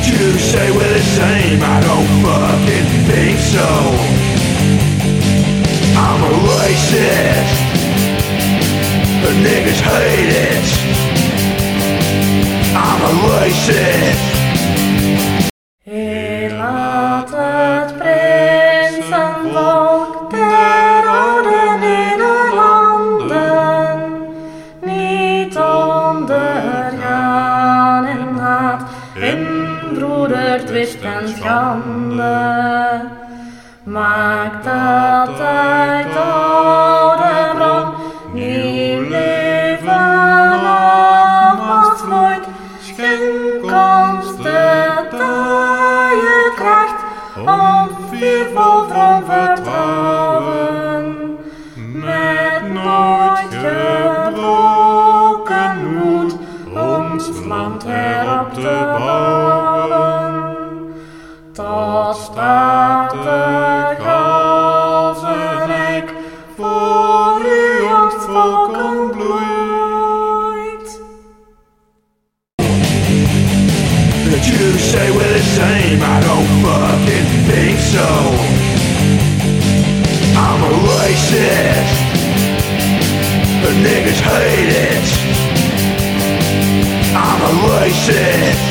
The Jews say we're the same, I don't fucking think so. I'm a racist. The niggas hate it. In broedertwist en schande. Maak dat uit oude bron nieuw leven alvast vloeit. Schenk ons de taaie kracht om viervol droom vertrouwen. Met nooit gebroken moed ons land herop te bouwen. Tot statig als een rijk voor. The Jews say we're the same, I don't fucking think so. I'm a racist. The niggas hate it. I'm a racist.